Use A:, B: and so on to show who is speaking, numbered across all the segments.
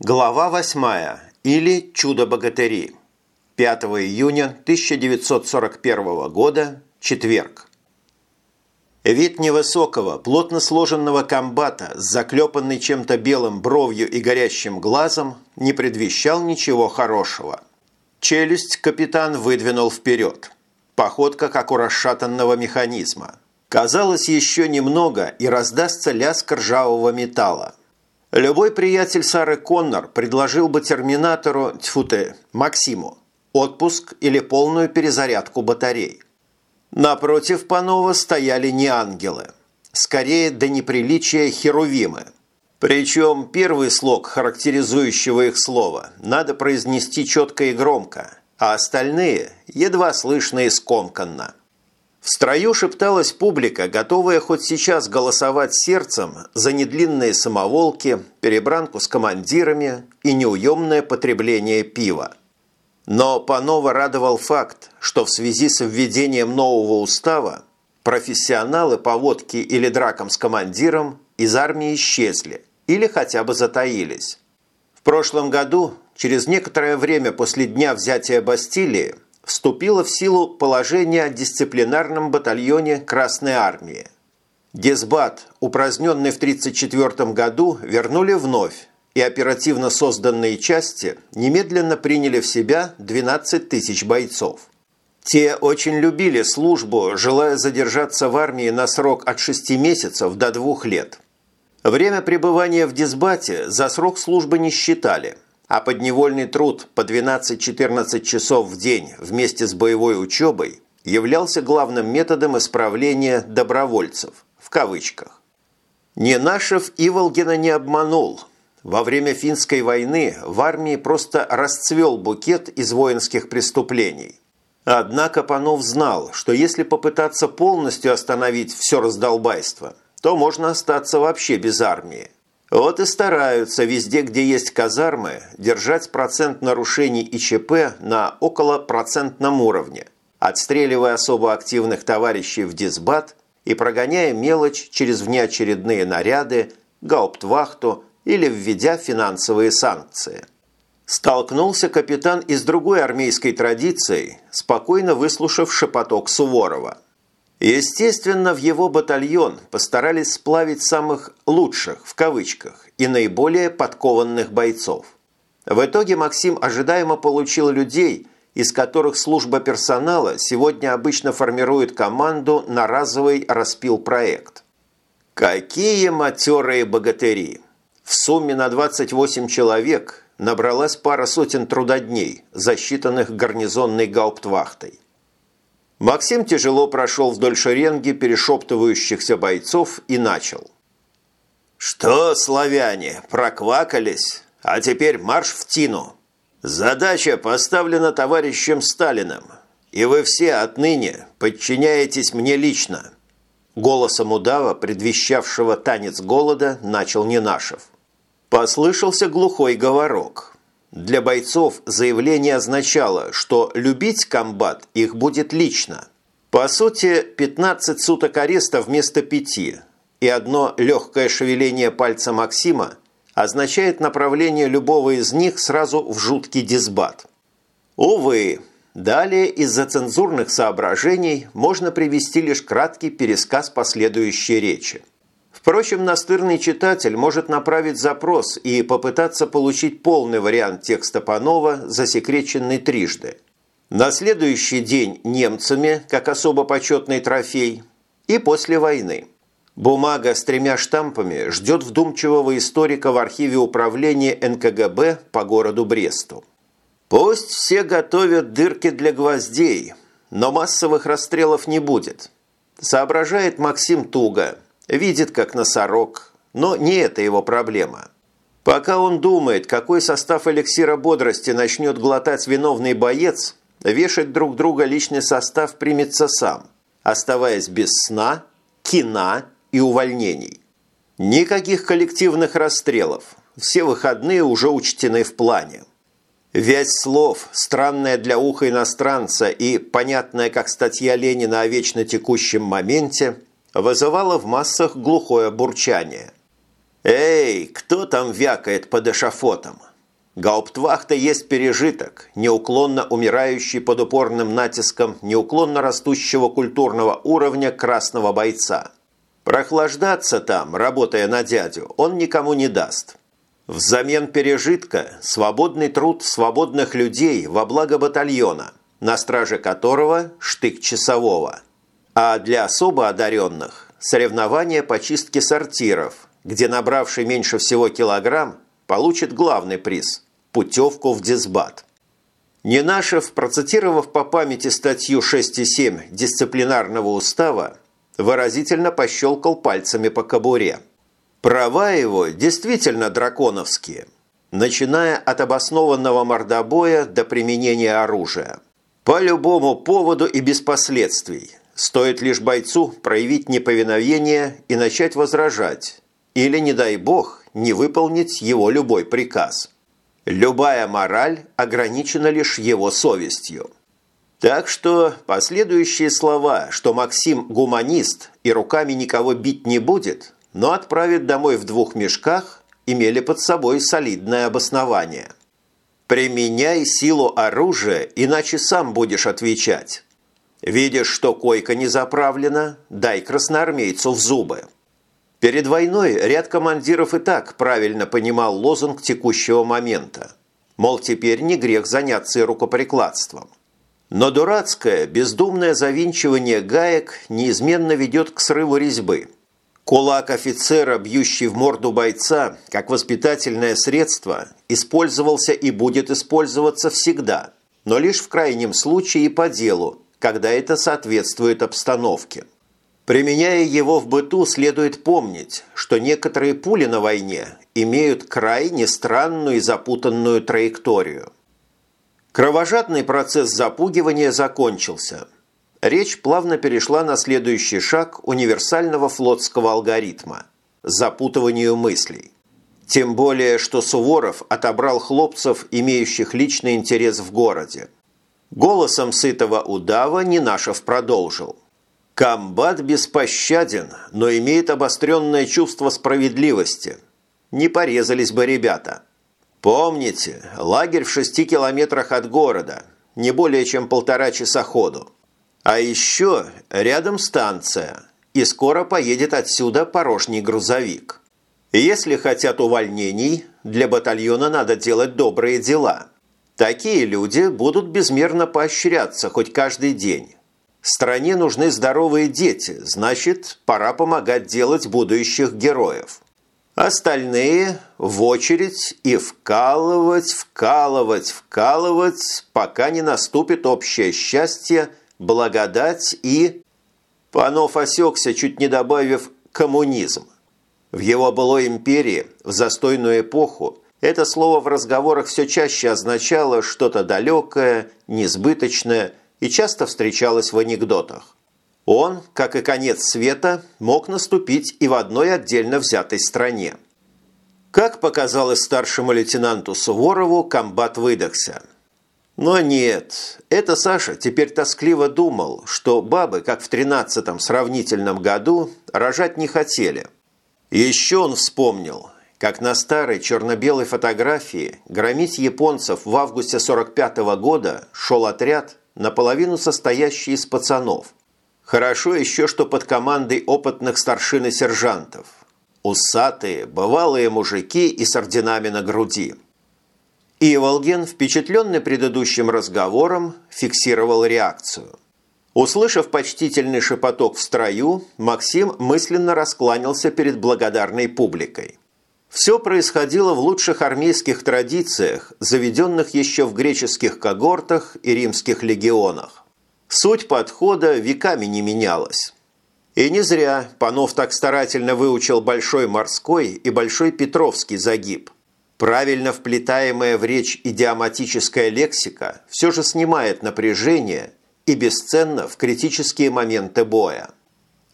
A: Глава 8. Или «Чудо-богатыри». 5 июня 1941 года. Четверг. Вид невысокого, плотно сложенного комбата с заклепанной чем-то белым бровью и горящим глазом не предвещал ничего хорошего. Челюсть капитан выдвинул вперед. Походка, как у расшатанного механизма. Казалось, еще немного, и раздастся лязг ржавого металла. Любой приятель Сары Коннор предложил бы терминатору, тьфу ты, Максиму, отпуск или полную перезарядку батарей. Напротив Панова стояли не ангелы, скорее до неприличия херувимы. Причем первый слог характеризующего их слова надо произнести четко и громко, а остальные едва слышно и скомканно. В строю шепталась публика, готовая хоть сейчас голосовать сердцем за недлинные самоволки, перебранку с командирами и неуемное потребление пива. Но Панова радовал факт, что в связи с введением нового устава профессионалы по водке или дракам с командиром из армии исчезли или хотя бы затаились. В прошлом году, через некоторое время после дня взятия Бастилии, вступило в силу положение о дисциплинарном батальоне Красной Армии. Дисбат, упраздненный в 1934 году, вернули вновь, и оперативно созданные части немедленно приняли в себя 12 тысяч бойцов. Те очень любили службу, желая задержаться в армии на срок от 6 месяцев до 2 лет. Время пребывания в дисбате за срок службы не считали – а подневольный труд по 12-14 часов в день вместе с боевой учебой являлся главным методом исправления «добровольцев» в кавычках. Ненашев Иволгина не обманул. Во время финской войны в армии просто расцвел букет из воинских преступлений. Однако Панов знал, что если попытаться полностью остановить все раздолбайство, то можно остаться вообще без армии. Вот и стараются везде, где есть казармы, держать процент нарушений ИЧП на около процентном уровне, отстреливая особо активных товарищей в дисбат и прогоняя мелочь через внеочередные наряды, гауптвахту или введя финансовые санкции. Столкнулся капитан из другой армейской традиции, спокойно выслушав шепоток Суворова – Естественно, в его батальон постарались сплавить самых «лучших» в кавычках и наиболее подкованных бойцов. В итоге Максим ожидаемо получил людей, из которых служба персонала сегодня обычно формирует команду на разовый распил-проект. Какие матерые богатыри! В сумме на 28 человек набралась пара сотен трудодней, засчитанных гарнизонной гауптвахтой. Максим тяжело прошел вдоль шеренги перешептывающихся бойцов и начал. «Что, славяне, проквакались? А теперь марш в Тину. Задача поставлена товарищем Сталиным, и вы все отныне подчиняетесь мне лично». Голосом удава, предвещавшего танец голода, начал Ненашев. Послышался глухой говорок – для бойцов заявление означало, что любить комбат их будет лично. По сути, 15 суток ареста вместо пяти, и одно легкое шевеление пальца Максима означает направление любого из них сразу в жуткий дисбат. Увы, далее из-за цензурных соображений можно привести лишь краткий пересказ последующей речи. Впрочем, настырный читатель может направить запрос и попытаться получить полный вариант текста Панова, засекреченный трижды. На следующий день немцами, как особо почетный трофей, и после войны. Бумага с тремя штампами ждет вдумчивого историка в архиве управления НКГБ по городу Бресту. Пусть все готовят дырки для гвоздей, но массовых расстрелов не будет. Соображает Максим туго – Видит, как носорог, но не это его проблема. Пока он думает, какой состав эликсира бодрости начнет глотать виновный боец, вешать друг друга личный состав примется сам, оставаясь без сна, кина и увольнений. Никаких коллективных расстрелов. Все выходные уже учтены в плане. Вязь слов, странная для уха иностранца и понятная как статья Ленина о вечно текущем моменте – вызывало в массах глухое бурчание. «Эй, кто там вякает под эшафотом?» Гауптвахта есть пережиток, неуклонно умирающий под упорным натиском неуклонно растущего культурного уровня красного бойца. Прохлаждаться там, работая на дядю, он никому не даст. Взамен пережитка – свободный труд свободных людей во благо батальона, на страже которого – штык часового. А для особо одаренных – соревнования по чистке сортиров, где набравший меньше всего килограмм получит главный приз – путевку в дисбат. Ненашев, процитировав по памяти статью 6.7 дисциплинарного устава, выразительно пощелкал пальцами по кобуре – Права его действительно драконовские, начиная от обоснованного мордобоя до применения оружия. По любому поводу и без последствий. Стоит лишь бойцу проявить неповиновение и начать возражать. Или, не дай бог, не выполнить его любой приказ. Любая мораль ограничена лишь его совестью. Так что последующие слова, что Максим гуманист и руками никого бить не будет, но отправить домой в двух мешках имели под собой солидное обоснование. «Применяй силу оружия, иначе сам будешь отвечать. Видишь, что койка не заправлена, дай красноармейцу в зубы». Перед войной ряд командиров и так правильно понимал лозунг текущего момента. Мол, теперь не грех заняться рукоприкладством. Но дурацкое, бездумное завинчивание гаек неизменно ведет к срыву резьбы – Кулак офицера, бьющий в морду бойца, как воспитательное средство, использовался и будет использоваться всегда, но лишь в крайнем случае и по делу, когда это соответствует обстановке. Применяя его в быту, следует помнить, что некоторые пули на войне имеют крайне странную и запутанную траекторию. Кровожадный процесс запугивания закончился – речь плавно перешла на следующий шаг универсального флотского алгоритма – запутыванию мыслей. Тем более, что Суворов отобрал хлопцев, имеющих личный интерес в городе. Голосом сытого удава Нинашев продолжил. «Комбат беспощаден, но имеет обостренное чувство справедливости. Не порезались бы ребята. Помните, лагерь в шести километрах от города, не более чем полтора часа ходу. А еще рядом станция, и скоро поедет отсюда порожний грузовик. Если хотят увольнений, для батальона надо делать добрые дела. Такие люди будут безмерно поощряться хоть каждый день. Стране нужны здоровые дети, значит, пора помогать делать будущих героев. Остальные в очередь и вкалывать, вкалывать, вкалывать, пока не наступит общее счастье – благодать и... Панов осекся, чуть не добавив «коммунизм». В его былой империи, в застойную эпоху, это слово в разговорах все чаще означало что-то далекое, несбыточное и часто встречалось в анекдотах. Он, как и конец света, мог наступить и в одной отдельно взятой стране. Как показалось старшему лейтенанту Суворову, комбат выдохся – но нет, это Саша теперь тоскливо думал, что бабы, как в тринадцатом сравнительном году, рожать не хотели. Еще он вспомнил, как на старой черно-белой фотографии громить японцев в августе 45 -го года шел отряд, наполовину состоящий из пацанов. Хорошо еще, что под командой опытных старшин и сержантов. Усатые, бывалые мужики и с орденами на груди – Иволгин, впечатленный предыдущим разговором, фиксировал реакцию. Услышав почтительный шепоток в строю, Максим мысленно раскланялся перед благодарной публикой. Все происходило в лучших армейских традициях, заведенных еще в греческих когортах и римских легионах. Суть подхода веками не менялась. И не зря Панов так старательно выучил Большой морской и Большой Петровский загиб. Правильно вплетаемая в речь идиоматическая лексика все же снимает напряжение и бесценно в критические моменты боя.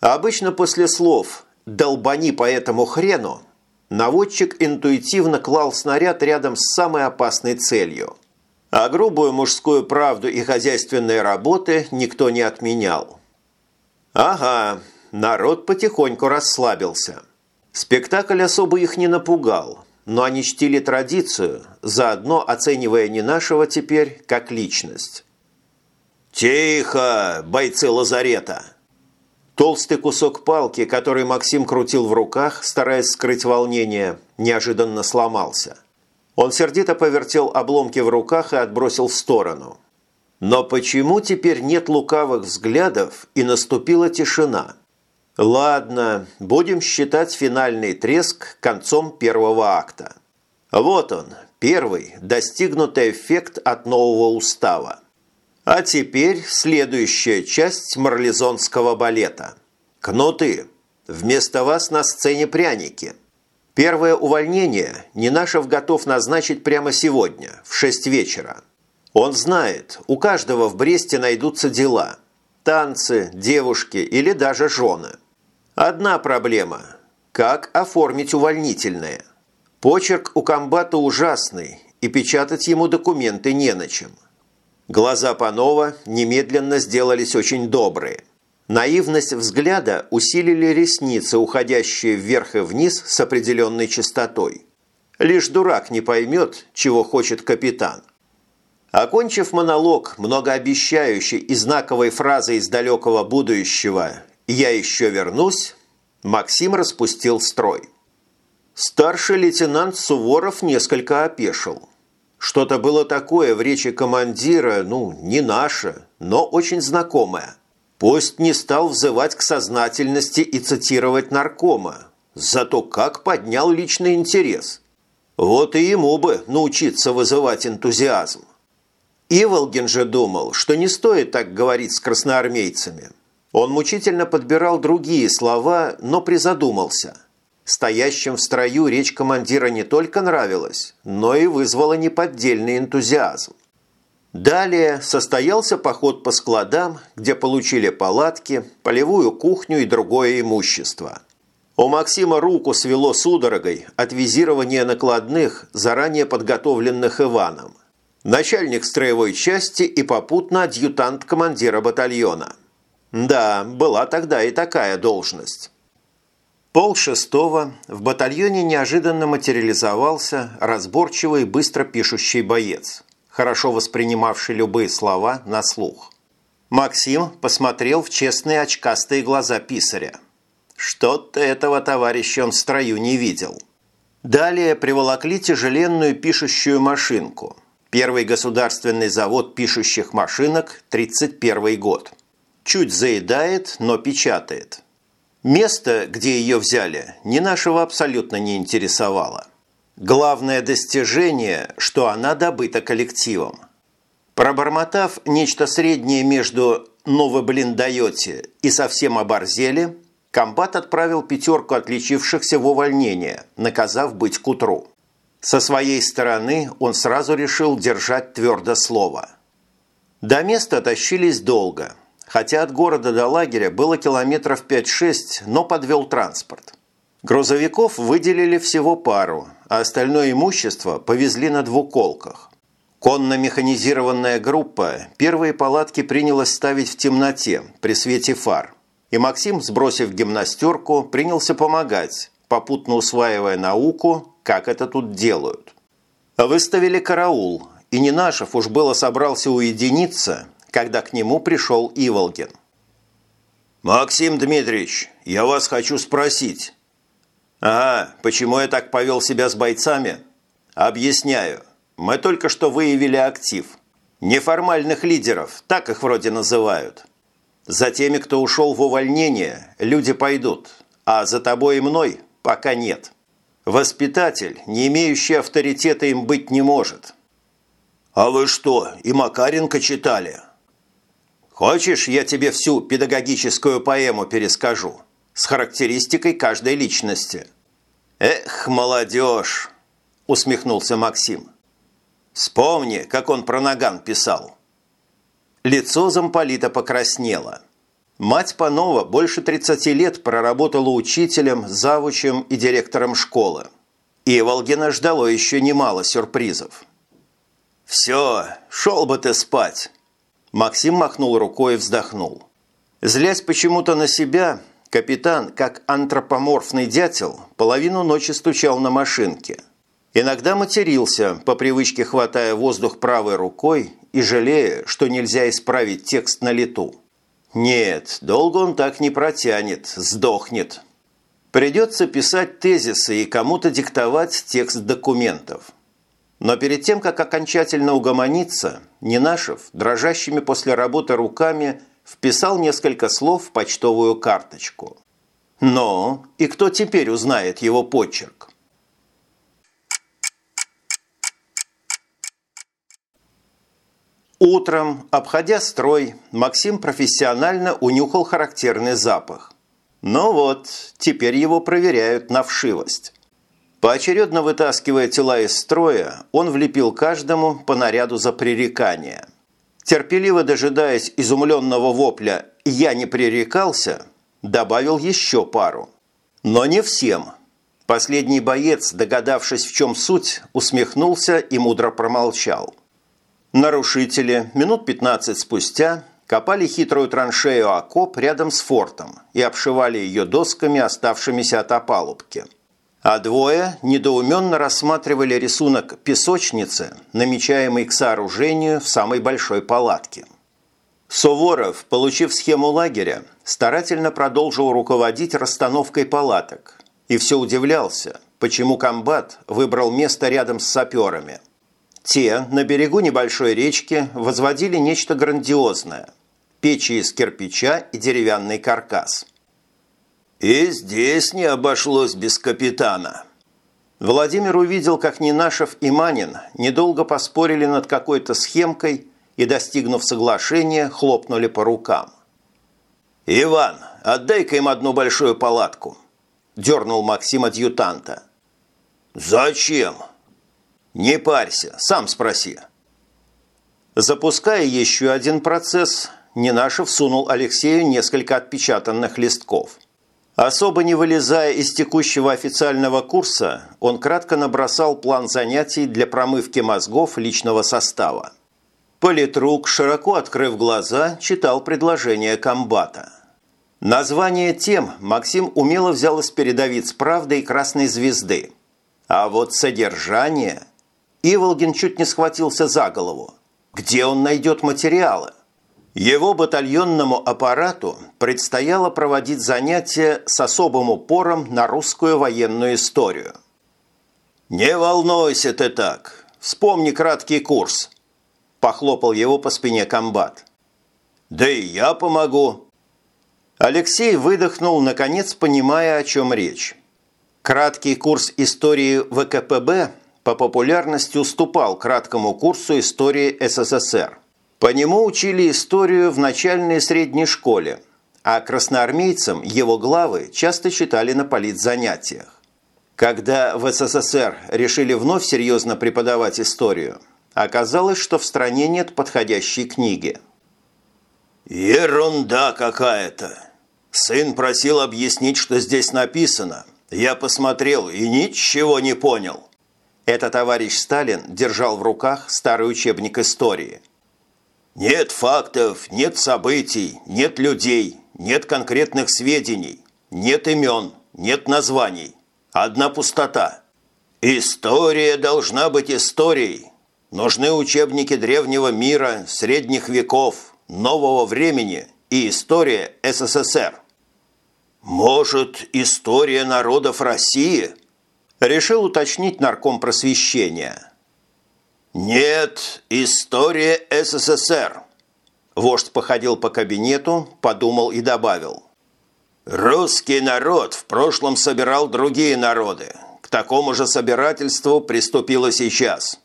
A: А обычно после слов «долбани по этому хрену» наводчик интуитивно клал снаряд рядом с самой опасной целью. А грубую мужскую правду и хозяйственные работы никто не отменял. Ага, народ потихоньку расслабился – Спектакль особо их не напугал, но они чтили традицию, заодно оценивая не нашего теперь как личность. «Тихо, бойцы лазарета!» Толстый кусок палки, который Максим крутил в руках, стараясь скрыть волнение, неожиданно сломался. Он сердито повертел обломки в руках и отбросил в сторону. Но почему теперь нет лукавых взглядов и наступила тишина? Ладно, будем считать финальный треск концом первого акта. Вот он, первый, достигнутый эффект от нового устава. А теперь следующая часть марлезонского балета. Кнуты. Вместо вас на сцене пряники. Первое увольнение Нинашев готов назначить прямо сегодня, в 6 вечера. Он знает, у каждого в Бресте найдутся дела. Танцы, девушки или даже жены. Одна проблема – как оформить увольнительное. Почерк у комбата ужасный, и печатать ему документы не на чем – Глаза Панова немедленно сделались очень добрые. Наивность взгляда усилили ресницы, уходящие вверх и вниз с определенной частотой. Лишь дурак не поймет, чего хочет капитан. Окончив монолог многообещающей и знаковой фразой из далекого будущего «Я еще вернусь», Максим распустил строй. Старший лейтенант Суворов несколько опешил. Что-то было такое в речи командира, ну, не наше, но очень знакомое. Пусть не стал взывать к сознательности и цитировать наркома, зато как поднял личный интерес. Вот и ему бы научиться вызывать энтузиазм. Иволгин же думал, что не стоит так говорить с красноармейцами. Он мучительно подбирал другие слова, но призадумался – Стоящим в строю речь командира не только нравилась, но и вызвала неподдельный энтузиазм. Далее состоялся поход по складам, где получили палатки, полевую кухню и другое имущество. У Максима руку свело судорогой от визирования накладных, заранее подготовленных Иваном. Начальник строевой части и попутно адъютант командира батальона. Да, была тогда и такая должность. Пол шестого в батальоне неожиданно материализовался разборчивый быстро пишущий боец, хорошо воспринимавший любые слова на слух. Максим посмотрел в честные очкастые глаза писаря. Что-то этого товарища он в строю не видел. Далее приволокли тяжеленную пишущую машинку. Первый государственный завод пишущих машинок, 31 год. Чуть заедает, но печатает. Место, где ее взяли, ни нашего абсолютно не интересовало. Главное достижение, что она добыта коллективом. Пробормотав нечто среднее между «ну блин, даете» и «совсем оборзели», комбат отправил пятерку отличившихся в увольнение, наказав быть к утру. Со своей стороны он сразу решил держать твердо слово. До места тащились долго – хотя от города до лагеря было километров 5-6, но подвел транспорт. Грузовиков выделили всего пару, а остальное имущество повезли на двуколках. Конно-механизированная группа первые палатки принялась ставить в темноте при свете фар. И Максим, сбросив гимнастерку, принялся помогать, попутно усваивая науку, как это тут делают. Выставили караул, и Нинашев уж было собрался уединиться, когда к нему пришел Иволгин. «Максим Дмитриевич, я вас хочу спросить». «А, почему я так повел себя с бойцами?» «Объясняю. Мы только что выявили актив. Неформальных лидеров, так их вроде называют. За теми, кто ушел в увольнение, люди пойдут, а за тобой и мной пока нет. Воспитатель, не имеющий авторитета, им быть не может». «А вы что, и Макаренко читали?» Хочешь, я тебе всю педагогическую поэму перескажу с характеристикой каждой личности? Эх, молодежь, усмехнулся Максим. Вспомни, как он про наган писал. Лицо замполита покраснело. Мать Панова больше 30 лет проработала учителем, завучем и директором школы. И Волгина ждало еще немало сюрпризов. «Все, шел бы ты спать!» Максим махнул рукой и вздохнул. Злясь почему-то на себя, капитан, как антропоморфный дятел, половину ночи стучал на машинке. Иногда матерился, по привычке хватая воздух правой рукой и жалея, что нельзя исправить текст на лету. Нет, долго он так не протянет, сдохнет. Придется писать тезисы и кому-то диктовать текст документов. Но перед тем, как окончательно угомониться, Нинашев, дрожащими после работы руками, вписал несколько слов в почтовую карточку. Но и кто теперь узнает его почерк? Утром, обходя строй, Максим профессионально унюхал характерный запах. Но вот, теперь его проверяют на вшивость. Поочередно вытаскивая тела из строя, он влепил каждому по наряду за пререкание. Терпеливо дожидаясь изумленного вопля «я не пререкался», добавил еще пару. Но не всем. Последний боец, догадавшись, в чем суть, усмехнулся и мудро промолчал. Нарушители минут 15 спустя копали хитрую траншею окоп рядом с фортом и обшивали ее досками, оставшимися от опалубки. А двое недоуменно рассматривали рисунок песочницы, намечаемый к сооружению в самой большой палатке. Суворов, получив схему лагеря, старательно продолжил руководить расстановкой палаток и все удивлялся, почему комбат выбрал место рядом с саперами – те на берегу небольшой речки возводили нечто грандиозное – печи из кирпича и деревянный каркас. И здесь не обошлось без капитана. Владимир увидел, как Нинашев и Манин недолго поспорили над какой-то схемкой и, достигнув соглашения, хлопнули по рукам. «Иван, отдай-ка им одну большую палатку», – дернул Максим адъютанта. «Зачем?» «Не парься, сам спроси». Запуская еще один процесс, Нинашев сунул Алексею несколько отпечатанных листков. Особо не вылезая из текущего официального курса, он кратко набросал план занятий для промывки мозгов личного состава. Политрук, широко открыв глаза, читал предложение комбата. Название тем Максим умело взял из передовиц «Правды» и «Красной звезды». А вот содержание Иволгин чуть не схватился за голову. Где он найдет материалы? Его батальонному аппарату предстояло проводить занятия с особым упором на русскую военную историю. «Не волнуйся ты так. Вспомни краткий курс», – похлопал его по спине комбат. «Да и я помогу». Алексей выдохнул, наконец понимая, о чем речь. Краткий курс истории ВКПБ по популярности уступал краткому курсу истории СССР. По нему учили историю в начальной и средней школе, а красноармейцам его главы часто читали на политзанятиях. Когда в СССР решили вновь серьезно преподавать историю, оказалось, что в стране нет подходящей книги. «Ерунда какая-то! Сын просил объяснить, что здесь написано. Я посмотрел и ничего не понял». Это товарищ Сталин держал в руках старый учебник истории. Нет фактов, нет событий, нет людей, нет конкретных сведений, нет имен, нет названий. Одна пустота. История должна быть историей. Нужны учебники древнего мира, средних веков, нового времени и история СССР. Может, история народов России – решил уточнить нарком просвещения. «Нет, история СССР!» Вождь походил по кабинету, подумал и добавил. «Русский народ в прошлом собирал другие народы. К такому же собирательству приступило сейчас».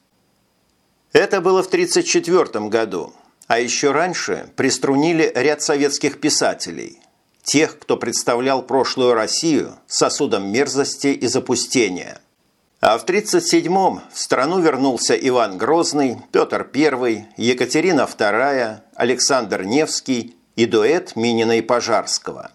A: Это было в 1934 году, а еще раньше приструнили ряд советских писателей – тех, кто представлял прошлую Россию сосудом мерзости и запустения. А в 1937-м в страну вернулся Иван Грозный, Петр I, Екатерина II, Александр Невский и дуэт Минина и Пожарского.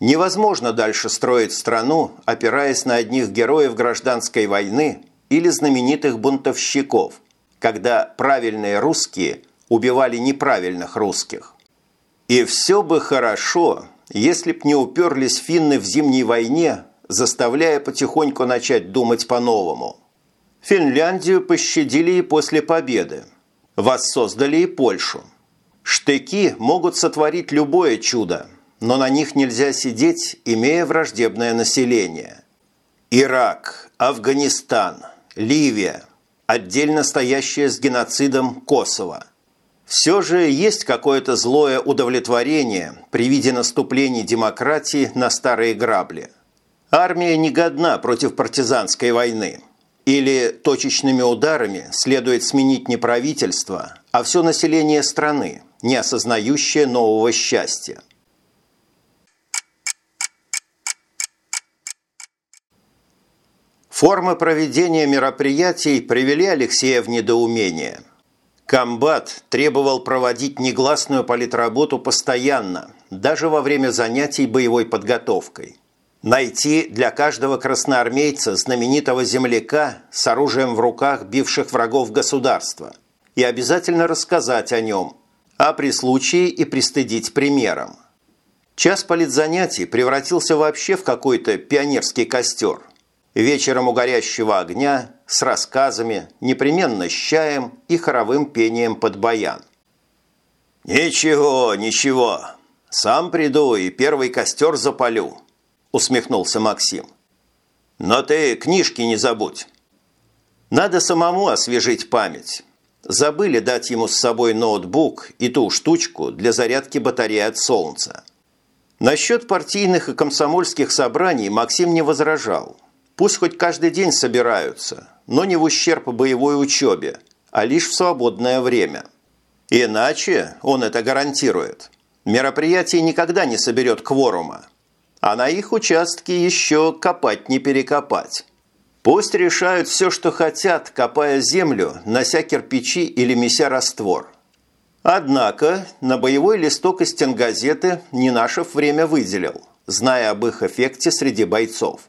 A: Невозможно дальше строить страну, опираясь на одних героев гражданской войны или знаменитых бунтовщиков, когда правильные русские убивали неправильных русских. И все бы хорошо, если б не уперлись финны в зимней войне, заставляя потихоньку начать думать по-новому. Финляндию пощадили и после победы. Воссоздали и Польшу. Штыки могут сотворить любое чудо, но на них нельзя сидеть, имея враждебное население. Ирак, Афганистан, Ливия, отдельно стоящая с геноцидом Косово. Все же есть какое-то злое удовлетворение при виде наступлений демократии на старые грабли. Армия не годна против партизанской войны. Или точечными ударами следует сменить не правительство, а все население страны, не осознающее нового счастья. Формы проведения мероприятий привели Алексея в недоумение. Комбат требовал проводить негласную политработу постоянно, даже во время занятий боевой подготовкой. Найти для каждого красноармейца знаменитого земляка с оружием в руках бивших врагов государства и обязательно рассказать о нем, а при случае и пристыдить примером. Час политзанятий превратился вообще в какой-то пионерский костер – вечером у горящего огня, с рассказами, непременно с чаем и хоровым пением под баян. «Ничего, ничего, сам приду и первый костер запалю», – усмехнулся Максим. «Но ты книжки не забудь». Надо самому освежить память. Забыли дать ему с собой ноутбук и ту штучку для зарядки батареи от солнца. Насчет партийных и комсомольских собраний Максим не возражал – Пусть хоть каждый день собираются, но не в ущерб боевой учебе, а лишь в свободное время. Иначе, он это гарантирует, мероприятие никогда не соберет кворума, а на их участке еще копать не перекопать. Пусть решают все, что хотят, копая землю, нося кирпичи или меся раствор. Однако на боевой листок из стенгазеты Нинашев время выделил, зная об их эффекте среди бойцов.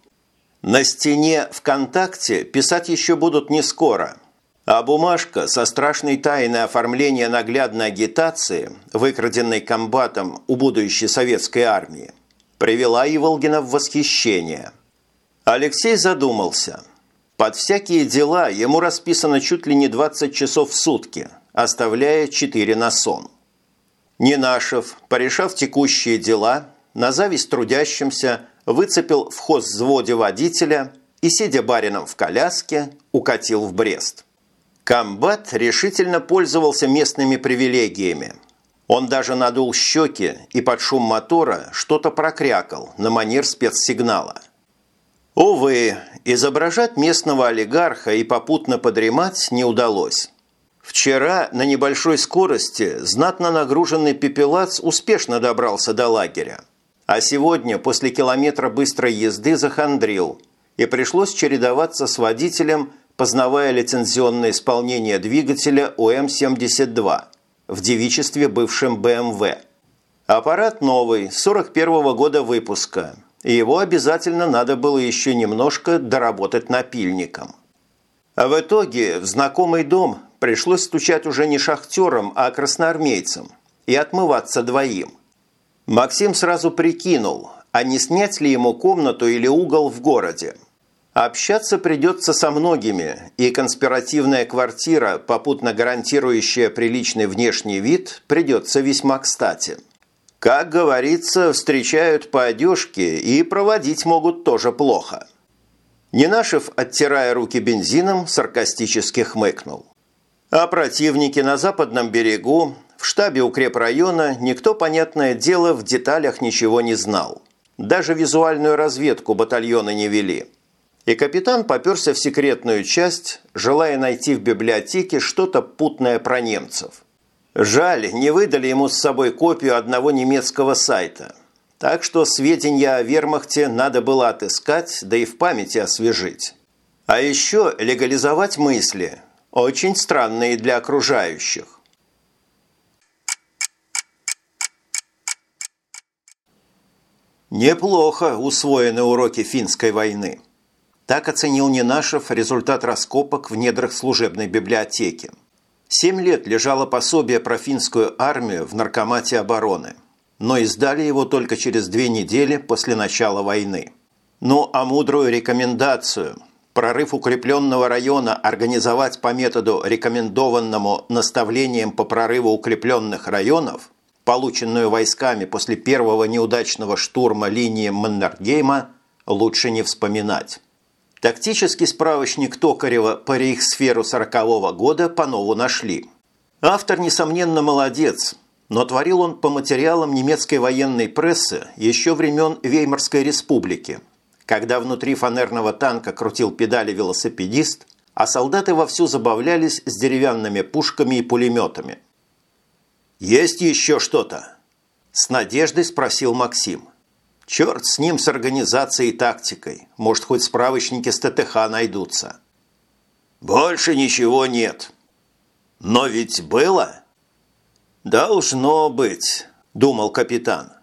A: На стене ВКонтакте писать еще будут не скоро, а бумажка со страшной тайной оформления наглядной агитации, выкраденной комбатом у будущей советской армии, привела Иволгина в восхищение. Алексей задумался. Под всякие дела ему расписано чуть ли не 20 часов в сутки, оставляя 4 на сон. Ненашев, порешав текущие дела, на зависть трудящимся – выцепил в хозвзводе водителя и, сидя барином в коляске, укатил в Брест. Комбат решительно пользовался местными привилегиями. Он даже надул щеки и под шум мотора что-то прокрякал на манер спецсигнала. Увы, изображать местного олигарха и попутно подремать не удалось. Вчера на небольшой скорости знатно нагруженный пепелац успешно добрался до лагеря а сегодня после километра быстрой езды захандрил, и пришлось чередоваться с водителем, познавая лицензионное исполнение двигателя ОМ-72 в девичестве бывшем БМВ. Аппарат новый, 41 -го года выпуска, и его обязательно надо было еще немножко доработать напильником. А в итоге в знакомый дом пришлось стучать уже не шахтерам, а красноармейцам и отмываться двоим. Максим сразу прикинул, а не снять ли ему комнату или угол в городе. Общаться придется со многими, и конспиративная квартира, попутно гарантирующая приличный внешний вид, придется весьма кстати. Как говорится, встречают по одежке и проводить могут тоже плохо. Ненашев, оттирая руки бензином, саркастически хмыкнул. А противники на западном берегу в штабе укрепрайона никто, понятное дело, в деталях ничего не знал. Даже визуальную разведку батальоны не вели. И капитан поперся в секретную часть, желая найти в библиотеке что-то путное про немцев. Жаль, не выдали ему с собой копию одного немецкого сайта. Так что сведения о вермахте надо было отыскать, да и в памяти освежить. А еще легализовать мысли, очень странные для окружающих. Неплохо усвоены уроки финской войны. Так оценил Ненашев результат раскопок в недрах служебной библиотеки. Семь лет лежало пособие про финскую армию в наркомате обороны. но издали его только через две недели после начала войны. Ну а мудрую рекомендацию прорыв укрепленного района организовать по методу, рекомендованному наставлением по прорыву укрепленных районов, полученную войсками после первого неудачного штурма линии Маннергейма, лучше не вспоминать. Тактический справочник Токарева по рейхсферу 40-го года по нову нашли. Автор, несомненно, молодец, но творил он по материалам немецкой военной прессы еще времен Веймарской республики, когда внутри фанерного танка крутил педали велосипедист, а солдаты вовсю забавлялись с деревянными пушками и пулеметами. «Есть еще что-то?» – с надеждой спросил Максим. Черт с ним, с организацией и тактикой. Может, хоть справочники с ТТХ найдутся. Больше ничего нет. Но ведь было? Должно быть, думал капитан.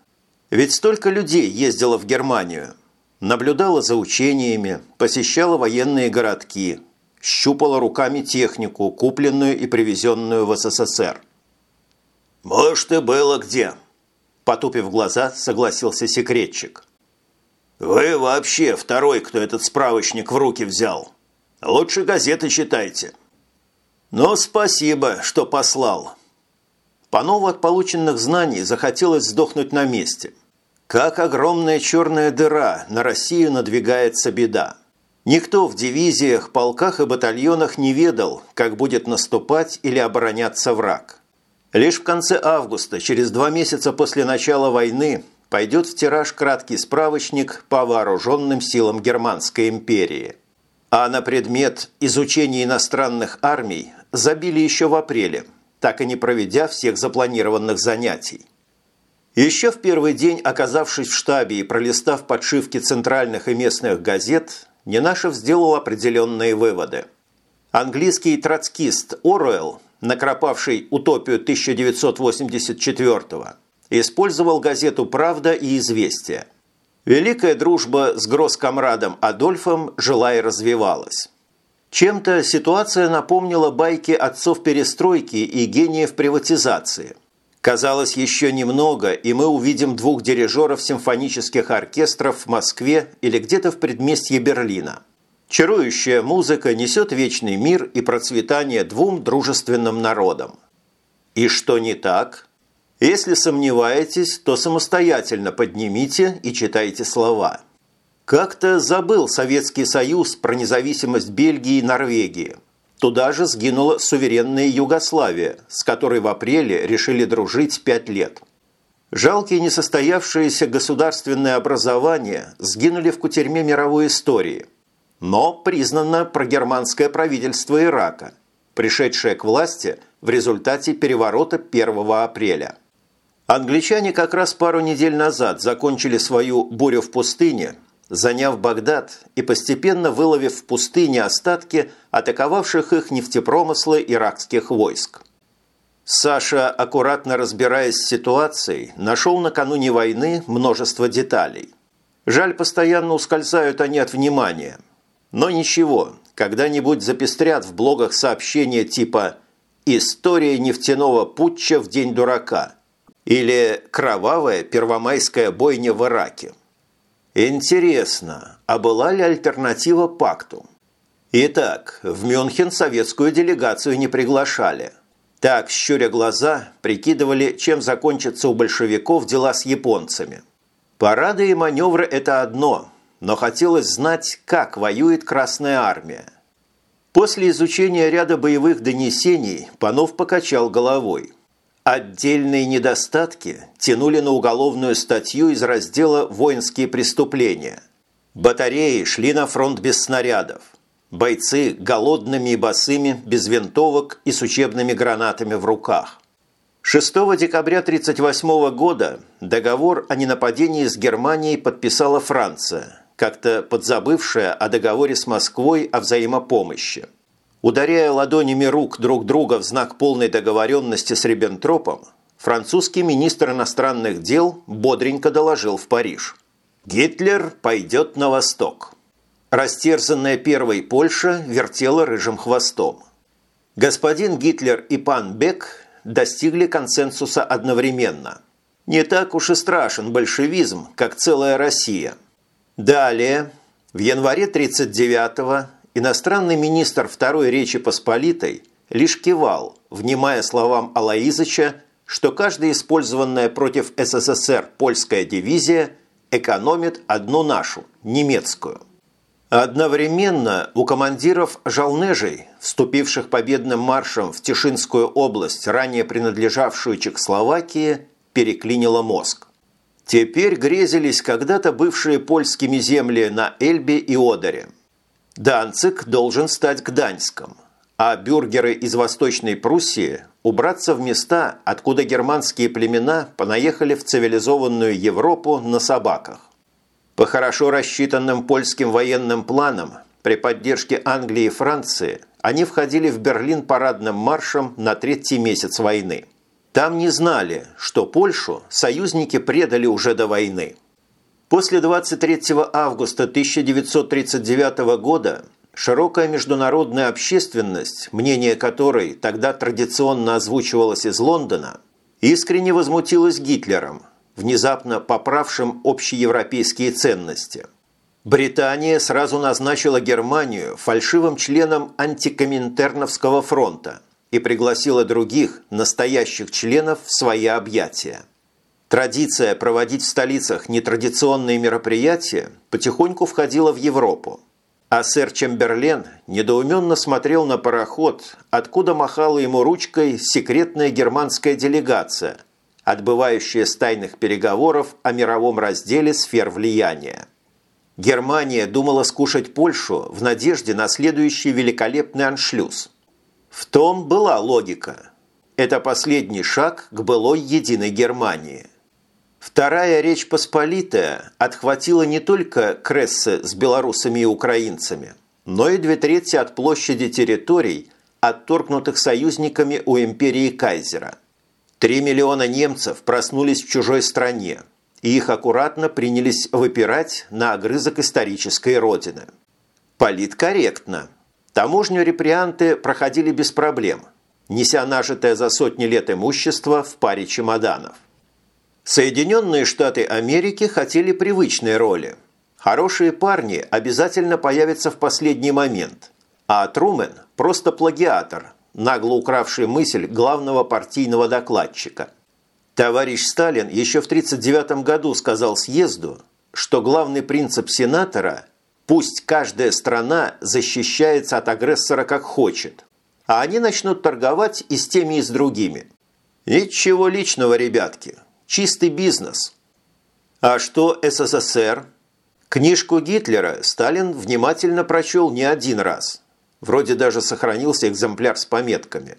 A: Ведь столько людей ездило в Германию. Наблюдала за учениями, посещала военные городки, щупала руками технику, купленную и привезенную в СССР. «Может, и было где», Потупив глаза, согласился секретчик. «Вы вообще второй, кто этот справочник в руки взял. Лучше газеты читайте». «Ну, спасибо, что послал». Панову от полученных знаний захотелось сдохнуть на месте. Как огромная черная дыра, на Россию надвигается беда. Никто в дивизиях, полках и батальонах не ведал, как будет наступать или обороняться враг. Лишь в конце августа, через два месяца после начала войны, пойдет в тираж краткий справочник по вооруженным силам Германской империи. А на предмет изучения иностранных армий забили еще в апреле, так и не проведя всех запланированных занятий. Еще в первый день, оказавшись в штабе и пролистав подшивки центральных и местных газет, Ненашев сделал определенные выводы. Английский троцкист Оруэлл накропавший «Утопию 1984-го», использовал газету «Правда» и «Известия». Великая дружба с гросскомрадом Адольфом жила и развивалась. Чем-то ситуация напомнила байки отцов перестройки и гениев приватизации. Казалось, еще немного, и мы увидим двух дирижеров симфонических оркестров в Москве или где-то в предместье Берлина – Чарующая музыка несет вечный мир и процветание двум дружественным народам. И что не так? Если сомневаетесь, то самостоятельно поднимите и читайте слова. Как-то забыл Советский Союз про независимость Бельгии и Норвегии. Туда же сгинула суверенная Югославия, с которой в апреле решили дружить пять лет. Жалкие несостоявшиеся государственные образования сгинули в кутерьме мировой истории – но признано прогерманское правительство Ирака, пришедшее к власти в результате переворота 1 апреля. Англичане как раз пару недель назад закончили свою «бурю в пустыне», заняв Багдад и постепенно выловив в пустыне остатки атаковавших их нефтепромыслы иракских войск. Саша, аккуратно разбираясь с ситуацией, нашел накануне войны множество деталей. Жаль, постоянно ускользают они от внимания – но ничего, когда-нибудь запестрят в блогах сообщения типа «История нефтяного путча в день дурака» или «Кровавая первомайская бойня в Ираке». Интересно, а была ли альтернатива пакту? Итак, в Мюнхен советскую делегацию не приглашали. Так, щуря глаза, прикидывали, чем закончатся у большевиков дела с японцами. Парады и маневры – это одно – но хотелось знать, как воюет Красная Армия. После изучения ряда боевых донесений Панов покачал головой. Отдельные недостатки тянули на уголовную статью из раздела «Воинские преступления». Батареи шли на фронт без снарядов. Бойцы голодными и босыми, без винтовок и с учебными гранатами в руках. 6 декабря 1938 года договор о ненападении с Германией подписала Франция – как-то подзабывшая о договоре с Москвой о взаимопомощи. Ударяя ладонями рук друг друга в знак полной договоренности с Риббентропом, французский министр иностранных дел бодренько доложил в Париж. «Гитлер пойдет на восток». Растерзанная первой Польша вертела рыжим хвостом. Господин Гитлер и пан Бек достигли консенсуса одновременно. Не так уж и страшен большевизм, как целая Россия. Далее, в январе 1939-го иностранный министр Второй Речи Посполитой лишь кивал, внимая словам Алаизыча, что каждая использованная против СССР польская дивизия экономит одну нашу, немецкую. Одновременно у командиров жалнежей, вступивших победным маршем в Тишинскую область, ранее принадлежавшую Чехословакии, переклинило мозг. Теперь грезились когда-то бывшие польскими земли на Эльбе и Одере. Данцик должен стать Гданьском, а бюргеры из Восточной Пруссии убраться в места, откуда германские племена понаехали в цивилизованную Европу на собаках. По хорошо рассчитанным польским военным планам, при поддержке Англии и Франции, они входили в Берлин парадным маршем на третий месяц войны. Там не знали, что Польшу союзники предали уже до войны. После 23 августа 1939 года широкая международная общественность, мнение которой тогда традиционно озвучивалось из Лондона, искренне возмутилась Гитлером – внезапно поправшим общеевропейские ценности. Британия сразу назначила Германию фальшивым членом антикоминтерновского фронта и пригласила других, настоящих членов в свои объятия. Традиция проводить в столицах нетрадиционные мероприятия потихоньку входила в Европу. А сэр Чемберлен недоуменно смотрел на пароход, откуда махала ему ручкой секретная германская делегация, отбывающая с тайных переговоров о мировом разделе сфер влияния. Германия думала скушать Польшу в надежде на следующий великолепный аншлюз. В том была логика. Это последний шаг к былой единой Германии. Вторая Речь Посполитая отхватила не только Крессы с белорусами и украинцами, но и две трети от площади территорий, отторгнутых союзниками у империи Кайзера – Три миллиона немцев проснулись в чужой стране, и их аккуратно принялись выпирать на огрызок исторической родины. Политкорректно. Таможню реприанты проходили без проблем, неся нажитое за сотни лет имущество в паре чемоданов. Соединенные Штаты Америки хотели привычной роли. Хорошие парни обязательно появятся в последний момент, а Трумен – просто плагиатор, нагло укравший мысль главного партийного докладчика. Товарищ Сталин еще в 1939 году сказал съезду, что главный принцип сенатора – пусть каждая страна защищается от агрессора как хочет, а они начнут торговать и с теми, и с другими. Ничего личного, ребятки, чистый бизнес. А что СССР? Книжку Гитлера Сталин внимательно прочел не один раз – Вроде даже сохранился экземпляр с пометками.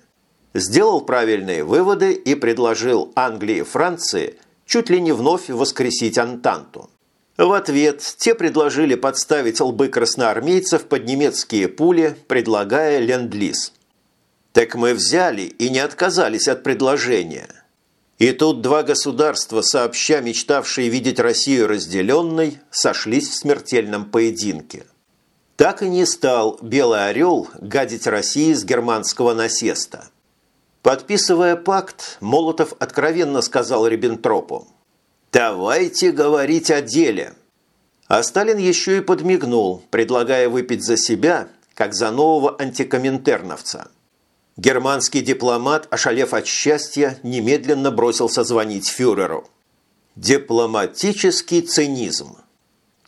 A: Сделал правильные выводы и предложил Англии и Франции чуть ли не вновь воскресить Антанту. В ответ те предложили подставить лбы красноармейцев под немецкие пули, предлагая ленд-лиз. Так мы взяли и не отказались от предложения. И тут два государства, сообща мечтавшие видеть Россию разделенной, сошлись в смертельном поединке – так и не стал Белый Орел гадить России с германского насеста. Подписывая пакт, Молотов откровенно сказал Риббентропу «Давайте говорить о деле». А Сталин еще и подмигнул, предлагая выпить за себя, как за нового антикоминтерновца. Германский дипломат, ошалев от счастья, немедленно бросился звонить фюреру. Дипломатический цинизм –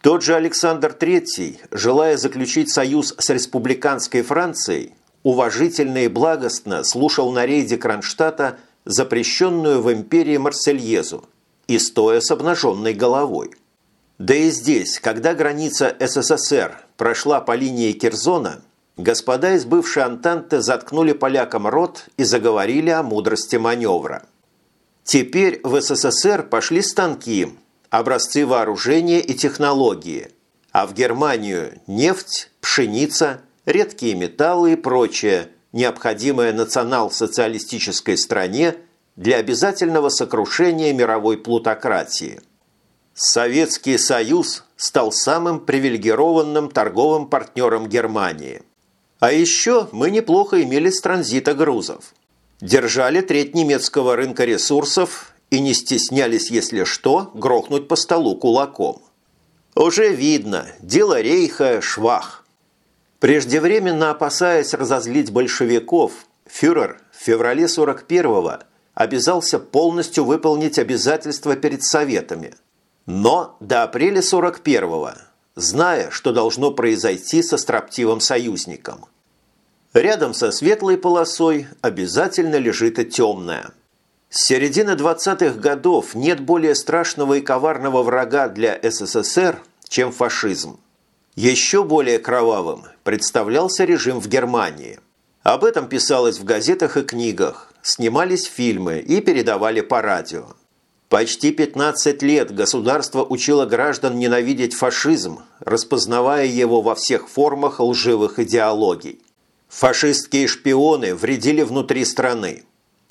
A: тот же Александр III, желая заключить союз с республиканской Францией, уважительно и благостно слушал на рейде Кронштадта запрещенную в империи Марсельезу и стоя с обнаженной головой. Да и здесь, когда граница СССР прошла по линии Кирзона, господа из бывшей Антанты заткнули полякам рот и заговорили о мудрости маневра. Теперь в СССР пошли станки, образцы вооружения и технологии, а в Германию нефть, пшеница, редкие металлы и прочее, необходимое национал-социалистической стране для обязательного сокрушения мировой плутократии. Советский Союз стал самым привилегированным торговым партнером Германии. А еще мы неплохо имели с транзита грузов. Держали треть немецкого рынка ресурсов и не стеснялись, если что, грохнуть по столу кулаком. Уже видно, дело рейха – швах. Преждевременно опасаясь разозлить большевиков, фюрер в феврале 41-го обязался полностью выполнить обязательства перед Советами. Но до апреля 41-го, зная, что должно произойти со строптивым союзником. Рядом со светлой полосой обязательно лежит и темная. С середины 20-х годов нет более страшного и коварного врага для СССР, чем фашизм. Еще более кровавым представлялся режим в Германии. Об этом писалось в газетах и книгах, снимались фильмы и передавали по радио. Почти 15 лет государство учило граждан ненавидеть фашизм, распознавая его во всех формах лживых идеологий. Фашистские шпионы вредили внутри страны.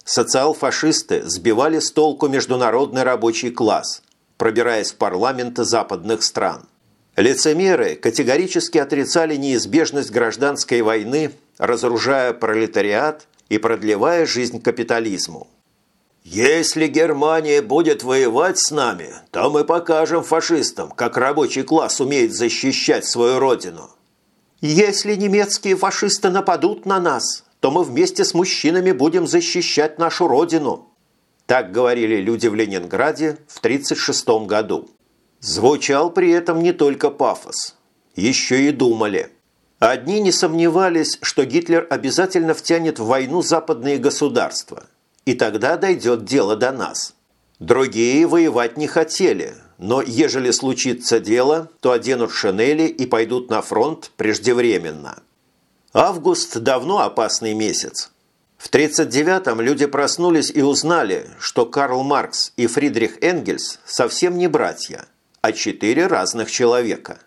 A: Социал-фашисты сбивали с толку международный рабочий класс, пробираясь в парламенты западных стран. Лицемеры категорически отрицали неизбежность гражданской войны, разоружая пролетариат и продлевая жизнь капитализму. «Если Германия будет воевать с нами, то мы покажем фашистам, как рабочий класс умеет защищать свою родину». «Если немецкие фашисты нападут на нас, то мы вместе с мужчинами будем защищать нашу родину». Так говорили люди в Ленинграде в 1936 году. Звучал при этом не только пафос. Еще и думали. Одни не сомневались, что Гитлер обязательно втянет в войну западные государства. И тогда дойдет дело до нас. Другие воевать не хотели, но ежели случится дело, то оденут шинели и пойдут на фронт преждевременно. Август давно опасный месяц. В 1939-м люди проснулись и узнали, что Карл Маркс и Фридрих Энгельс совсем не братья – а четыре разных человека.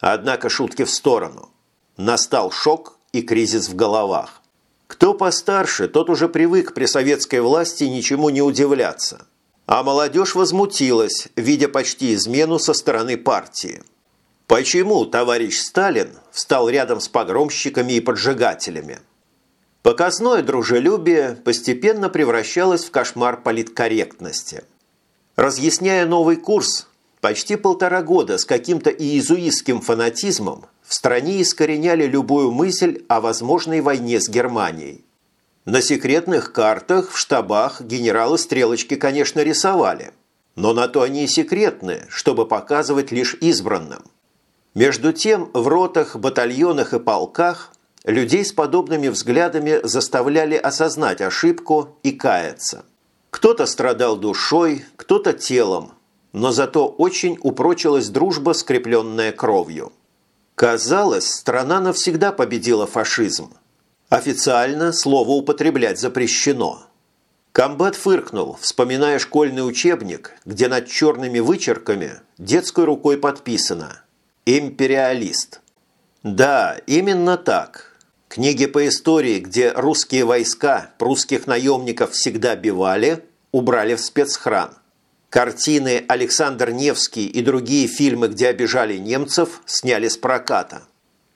A: Однако шутки в сторону. Настал шок и кризис в головах. Кто постарше, тот уже привык при советской власти ничему не удивляться. А молодежь возмутилась, видя почти измену со стороны партии. Почему товарищ Сталин встал рядом с погромщиками и поджигателями? Показное дружелюбие постепенно превращалось в кошмар политкорректности. Разъясняя новый курс, Почти полтора года с каким-то иезуитским фанатизмом в стране искореняли любую мысль о возможной войне с Германией. На секретных картах в штабах генералы стрелочки, конечно, рисовали, но на то они и секретные, чтобы показывать лишь избранным. Между тем, в ротах, батальонах и полках людей с подобными взглядами заставляли осознать ошибку и каяться. Кто-то страдал душой, кто-то телом, но зато очень упрочилась дружба, скрепленная кровью. Казалось, страна навсегда победила фашизм. Официально слово употреблять запрещено. Комбат фыркнул, вспоминая школьный учебник, где над черными вычерками детской рукой подписано «Империалист». Да, именно так. Книги по истории, где русские войска прусских наемников всегда бивали, убрали в спецхран – Картины «Александр Невский» и другие фильмы, где обижали немцев, сняли с проката.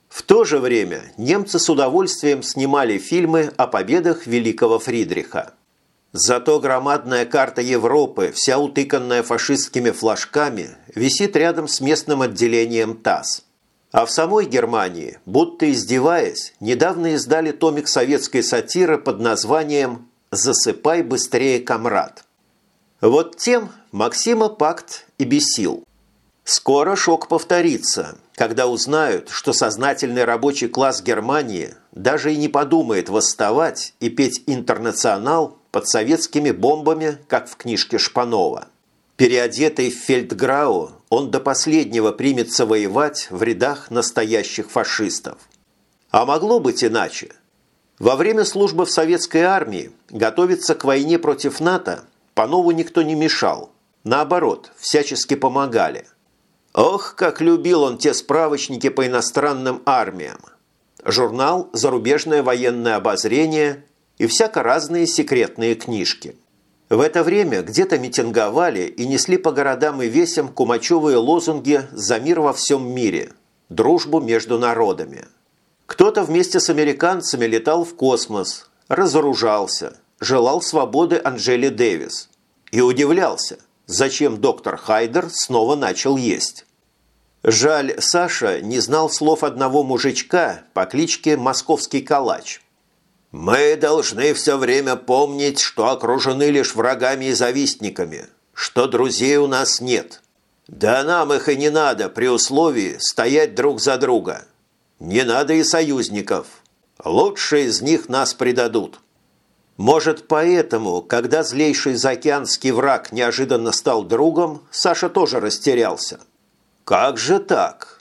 A: В то же время немцы с удовольствием снимали фильмы о победах великого Фридриха. Зато громадная карта Европы, вся утыканная фашистскими флажками, висит рядом с местным отделением ТАСС. А в самой Германии, будто издеваясь, недавно издали томик советской сатиры под названием «Засыпай быстрее, комрад». Вот тем Максима пакт и бесил. Скоро шок повторится, когда узнают, что сознательный рабочий класс Германии даже и не подумает восставать и петь «Интернационал» под советскими бомбами, как в книжке Шпанова. Переодетый в фельдграу, он до последнего примется воевать в рядах настоящих фашистов. А могло быть иначе. Во время службы в советской армии готовиться к войне против НАТО Панову никто не мешал. Наоборот, всячески помогали. Ох, как любил он те справочники по иностранным армиям. Журнал «Зарубежное военное обозрение» и всяко разные секретные книжки. В это время где-то митинговали и несли по городам и весям кумачевые лозунги «За мир во всем мире», «Дружбу между народами». Кто-то вместе с американцами летал в космос, разоружался – желал свободы Анжели Дэвис. и удивлялся, зачем доктор Хайдер снова начал есть. Жаль, Саша не знал слов одного мужичка по кличке Московский Калач. «Мы должны все время помнить, что окружены лишь врагами и завистниками, что друзей у нас нет. Да нам их и не надо при условии стоять друг за друга. Не надо и союзников. Лучшие из них нас предадут». Может, поэтому, когда злейший заокеанский враг неожиданно стал другом, Саша тоже растерялся – как же так?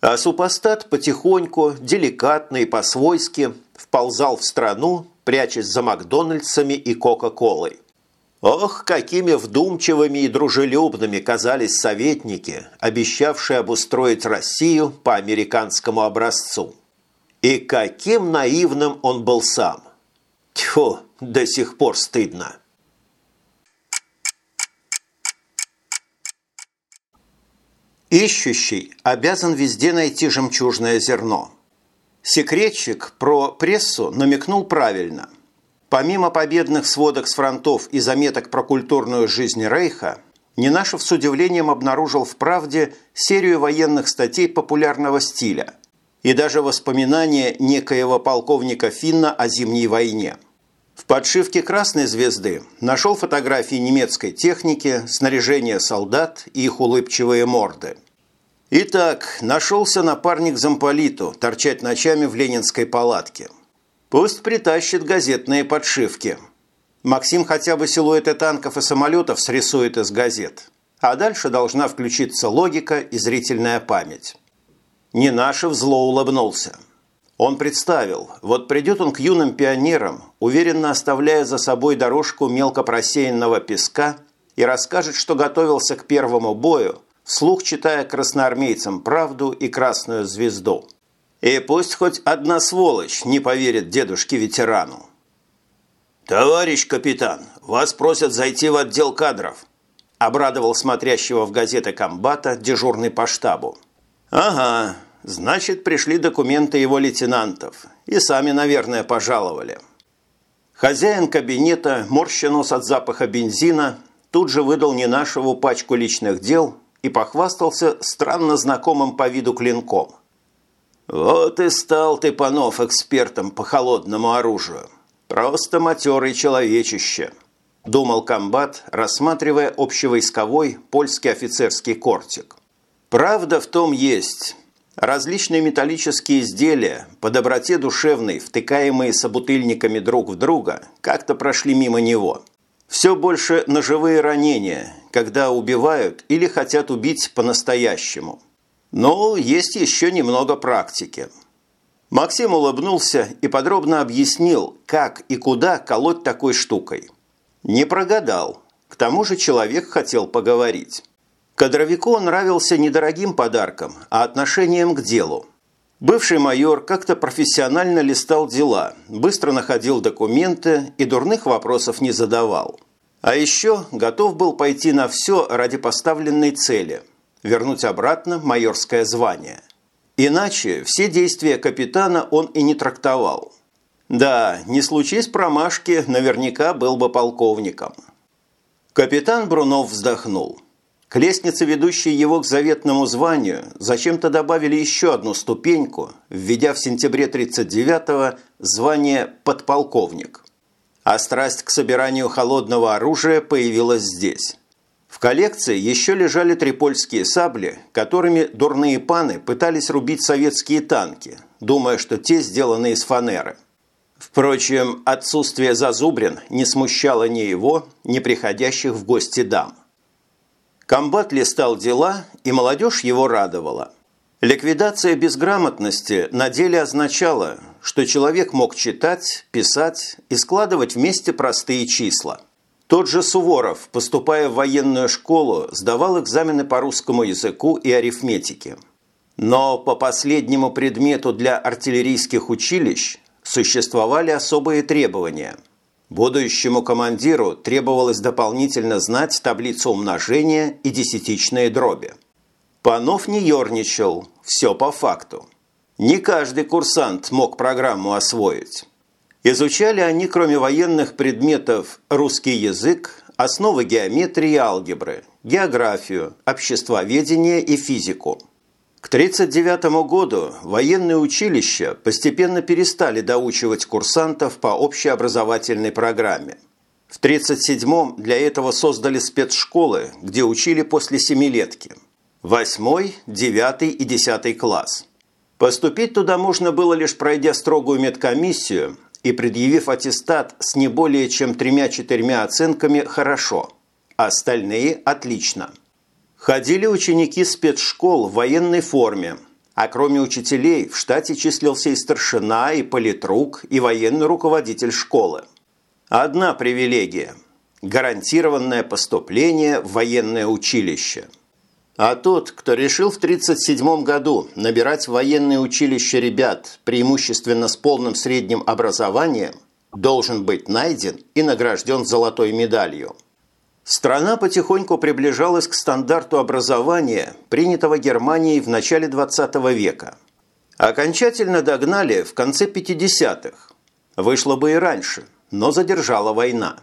A: А супостат потихоньку, деликатно и по-свойски вползал в страну, прячась за Макдональдсами и Кока-Колой. Ох, какими вдумчивыми и дружелюбными казались советники, обещавшие обустроить Россию по американскому образцу. И каким наивным он был сам. Тьфу, до сих пор стыдно. Ищущий обязан везде найти жемчужное зерно. Секретчик про прессу намекнул правильно. Помимо победных сводок с фронтов и заметок про культурную жизнь Рейха, Ненашев с удивлением обнаружил в «Правде» серию военных статей популярного стиля и даже воспоминания некоего полковника Финна о Зимней войне. В подшивке «Красной звезды» нашел фотографии немецкой техники, снаряжения солдат и их улыбчивые морды. Итак, нашелся напарник замполиту торчать ночами в ленинской палатке. Пусть притащит газетные подшивки. Максим хотя бы силуэты танков и самолетов срисует из газет. А дальше должна включиться логика и зрительная память. Ненашев зло улыбнулся. Он представил, вот придет он к юным пионерам, уверенно оставляя за собой дорожку мелко просеянного песка и расскажет, что готовился к первому бою, вслух читая красноармейцам правду и красную звезду. И пусть хоть одна сволочь не поверит дедушке-ветерану. «Товарищ капитан, вас просят зайти в отдел кадров», обрадовал смотрящего в газеты комбата дежурный по штабу. «Ага, Значит, пришли документы его лейтенантов. И сами, наверное, пожаловали. Хозяин кабинета, морща нос от запаха бензина, тут же выдал Ненашеву пачку личных дел и похвастался странно знакомым по виду клинком. «Вот и стал ты, Панов, экспертом по холодному оружию. Просто матерый человечище», – думал комбат, рассматривая общевойсковой польский офицерский кортик. «Правда в том есть». Различные металлические изделия, по доброте душевной, втыкаемые собутыльниками друг в друга, как-то прошли мимо него. Все больше ножевые ранения, когда убивают или хотят убить по-настоящему. Но есть еще немного практики. Максим улыбнулся и подробно объяснил, как и куда колоть такой штукой. Не прогадал. К тому же человек хотел поговорить. Кадровику он нравился не дорогим подарком, а отношением к делу. Бывший майор как-то профессионально листал дела, быстро находил документы и дурных вопросов не задавал. А еще готов был пойти на все ради поставленной цели – вернуть обратно майорское звание. Иначе все действия капитана он и не трактовал. Да, не случись промашки, наверняка был бы полковником. Капитан Брунов вздохнул – к лестнице, ведущей его к заветному званию, зачем-то добавили еще одну ступеньку, введя в сентябре 1939-го звание «подполковник». А страсть к собиранию холодного оружия появилась здесь. В коллекции еще лежали трипольские сабли, которыми дурные паны пытались рубить советские танки, думая, что те сделаны из фанеры. Впрочем, отсутствие зазубрин не смущало ни его, ни приходящих в гости дам. Комбат листал дела, и молодежь его радовала. Ликвидация безграмотности на деле означала, что человек мог читать, писать и складывать вместе простые числа. Тот же Суворов, поступая в военную школу, сдавал экзамены по русскому языку и арифметике. Но по последнему предмету для артиллерийских училищ существовали особые требования – Будущему командиру требовалось дополнительно знать таблицу умножения и десятичные дроби. Панов не ерничал, все по факту. Не каждый курсант мог программу освоить. Изучали они, кроме военных предметов, русский язык, основы геометрии и алгебры, географию, обществоведение и физику. К 1939 году военные училища постепенно перестали доучивать курсантов по общеобразовательной программе. В 1937 для этого создали спецшколы, где учили после семилетки. Восьмой, девятый и десятый класс. Поступить туда можно было лишь пройдя строгую медкомиссию и предъявив аттестат с не более чем тремя-четырьмя оценками «хорошо», а остальные «отлично». Ходили ученики спецшкол в военной форме, а кроме учителей в штате числился и старшина, и политрук, и военный руководитель школы. Одна привилегия – гарантированное поступление в военное училище. А тот, кто решил в 1937 году набирать в военное училище ребят преимущественно с полным средним образованием, должен быть найден и награжден золотой медалью – Страна потихоньку приближалась к стандарту образования, принятого Германией в начале 20 века. Окончательно догнали в конце 50-х. Вышло бы и раньше, но задержала война.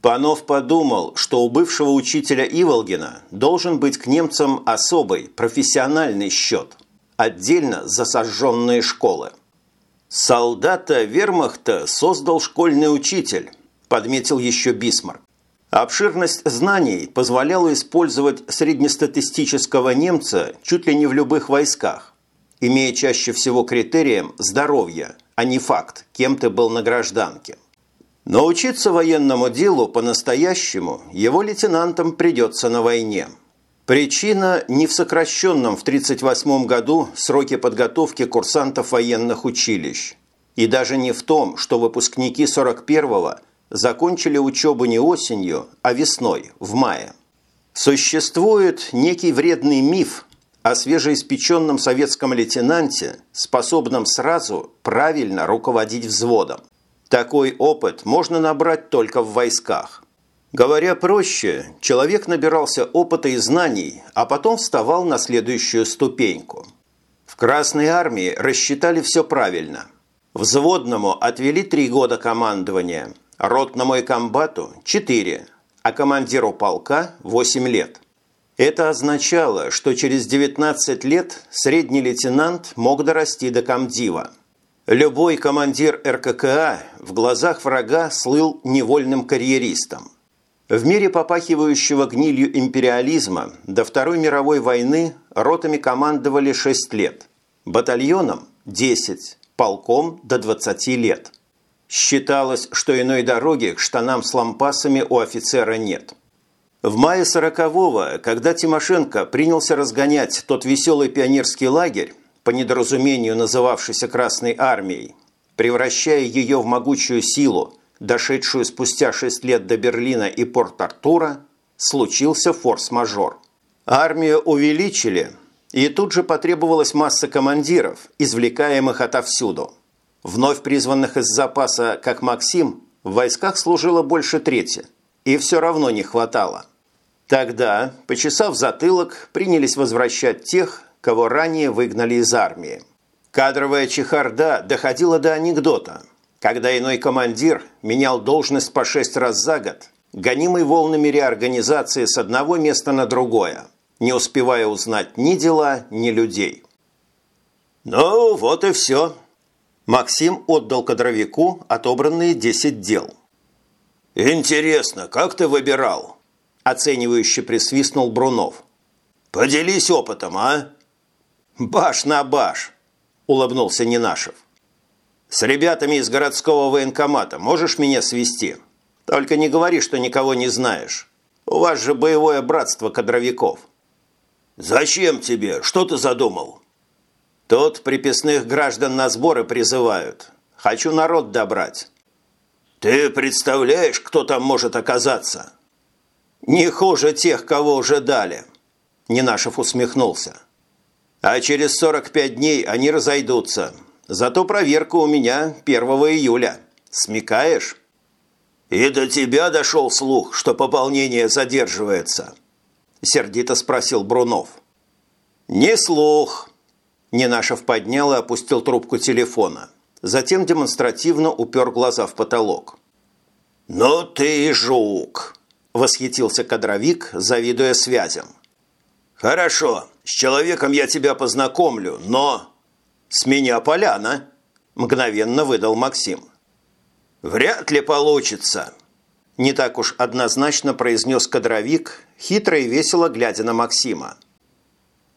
A: Панов подумал, что у бывшего учителя Иволгина должен быть к немцам особый, профессиональный счет, отдельно за сожженные школы. Солдата вермахта создал школьный учитель, подметил еще Бисмарк. Обширность знаний позволяла использовать среднестатистического немца чуть ли не в любых войсках, имея чаще всего критерием здоровье, а не факт, кем ты был на гражданке. Но учиться военному делу по-настоящему его лейтенантам придется на войне. Причина не в сокращенном в 1938 году сроке подготовки курсантов военных училищ. И даже не в том, что выпускники 41-го – закончили учебу не осенью, а весной, в мае. Существует некий вредный миф о свежеиспеченном советском лейтенанте, способном сразу правильно руководить взводом. Такой опыт можно набрать только в войсках. Говоря проще, человек набирался опыта и знаний, а потом вставал на следующую ступеньку. В Красной армии рассчитали все правильно. Взводному отвели три года командования – Ротному комбату – 4, а командиру полка – 8 лет. Это означало, что через 19 лет средний лейтенант мог дорасти до комдива. Любой командир РККА в глазах врага слыл невольным карьеристом. В мире попахивающего гнилью империализма до Второй мировой войны ротами командовали 6 лет, батальоном – 10, полком – до 20 лет – Считалось, что иной дороги к штанам с лампасами у офицера нет. В мае сорокового, когда Тимошенко принялся разгонять тот веселый пионерский лагерь, по недоразумению называвшийся Красной Армией, превращая ее в могучую силу, дошедшую спустя шесть лет до Берлина и Порт-Артура, случился форс-мажор. Армию увеличили, и тут же потребовалась масса командиров, извлекаемых отовсюду – Вновь призванных из запаса, как Максим, в войсках служило больше трети, и все равно не хватало. Тогда, почесав затылок, принялись возвращать тех, кого ранее выгнали из армии. Кадровая чехарда доходила до анекдота, когда иной командир менял должность по шесть раз за год, гонимый волнами реорганизации с одного места на другое, не успевая узнать ни дела, ни людей. «Ну, вот и все», Максим отдал кадровику отобранные 10 дел. «Интересно, как ты выбирал?» – оценивающе присвистнул Брунов. «Поделись опытом, а?» «Баш на баш!» – улыбнулся Нинашев. «С ребятами из городского военкомата можешь меня свести? Только не говори, что никого не знаешь. У вас же боевое братство кадровиков». «Зачем тебе? Что ты задумал?» Тут приписных граждан на сборы призывают. Хочу народ добрать. Ты представляешь, кто там может оказаться? Не хуже тех, кого уже дали. Ненашев усмехнулся. А через 45 дней они разойдутся. Зато проверка у меня 1 июля. Смекаешь? И до тебя дошел слух, что пополнение задерживается? Сердито спросил Брунов. Не слух, Ненашев поднял и опустил трубку телефона. Затем демонстративно упер глаза в потолок. «Ну ты жук!» – восхитился кадровик, завидуя связям. «Хорошо, с человеком я тебя познакомлю, но...» «С меня поляна», – мгновенно выдал Максим. «Вряд ли получится», – не так уж однозначно произнес кадровик, хитро и весело глядя на Максима.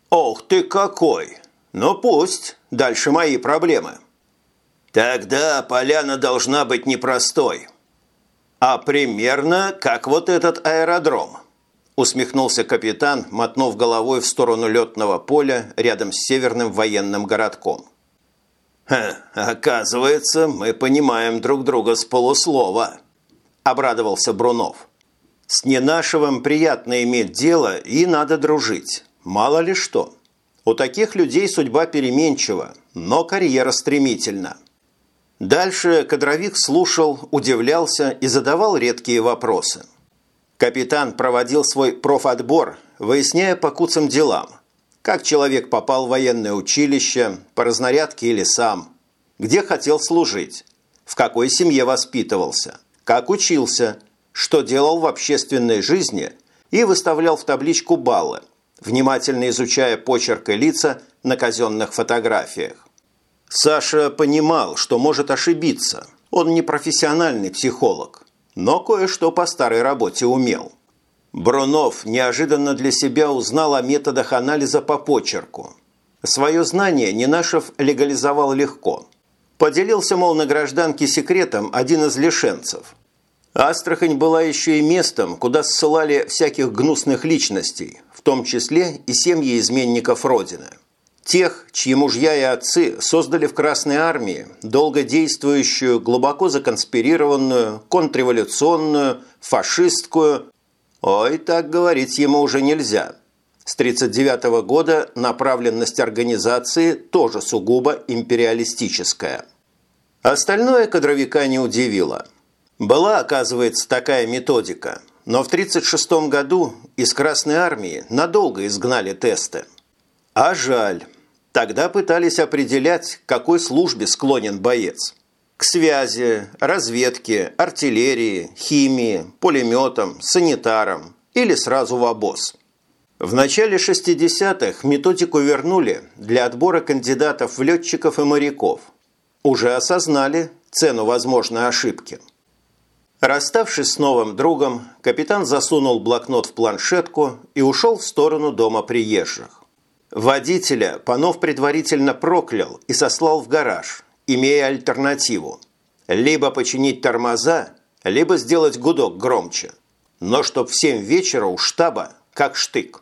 A: «Ох ты какой! Ну пусть, дальше мои проблемы». «Тогда поляна должна быть непростой», «А примерно как вот этот аэродром», – усмехнулся капитан, мотнув головой в сторону летного поля рядом с северным военным городком. «Ха, оказывается, мы понимаем друг друга с полуслова», – обрадовался Брунов. «С Ненашевым приятно иметь дело и надо дружить. Мало ли что. У таких людей судьба переменчива, но карьера стремительна». Дальше кадровик слушал, удивлялся и задавал редкие вопросы. Капитан проводил свой профотбор, выясняя по куцам делам. Как человек попал в военное училище, по разнарядке или сам, где хотел служить, в какой семье воспитывался, как учился, что делал в общественной жизни и выставлял в табличку баллы, внимательно изучая почерк и лица на казенных фотографиях. Саша понимал, что может ошибиться. Он не профессиональный психолог, но кое-что по старой работе умел. Брунов неожиданно для себя узнал о методах анализа по почерку. Свое знание Нинашев легализовал легко. Поделился, мол, на гражданке секретом один из лишенцев. Астрахань была еще и местом, куда ссылали всяких гнусных личностей, в том числе и семьи изменников Родины. Тех, чьи мужья и отцы создали в Красной Армии долго действующую, глубоко законспирированную, контрреволюционную, фашистскую... Ой, так говорить ему уже нельзя. С 1939 года направленность организации тоже сугубо империалистическая. Остальное кадровика не удивило. Была, оказывается, такая методика, но в 1936 году из Красной Армии надолго изгнали тесты. А жаль. Тогда пытались определять, к какой службе склонен боец. К связи, разведке, артиллерии, химии, пулеметам, санитарам или сразу в обоз. В начале 60-х методику вернули для отбора кандидатов в летчиков и моряков. Уже осознали цену возможной ошибки. Расставшись с новым другом, капитан засунул блокнот в планшетку и ушел в сторону дома приезжих. Водителя Панов предварительно проклял и сослал в гараж, имея альтернативу. Либо починить тормоза, либо сделать гудок громче. Но чтоб в семь вечера у штаба, как штык.